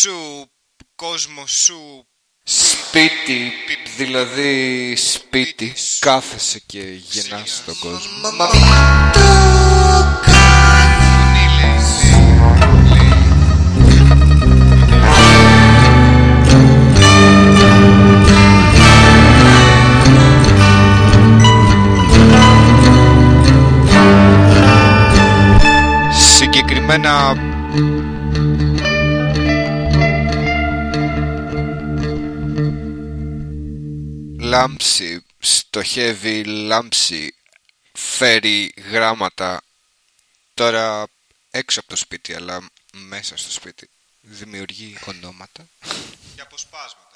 σου, κόσμο σου. Σπίτι, δηλαδή σπίτι, κάθεσαι και γεννάς τον κόσμο. Συγκεκριμένα λάμψη, στοχεύει λάμψη, φέρει γράμματα. Τώρα έξω από το σπίτι αλλά μέσα στο σπίτι δημιουργεί ονόματα Και αποσπάσματα.